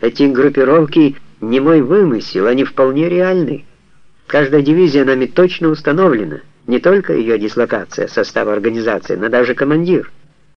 Эти группировки не мой вымысел, они вполне реальны. Каждая дивизия нами точно установлена, не только ее дислокация, состав организации, но даже командир.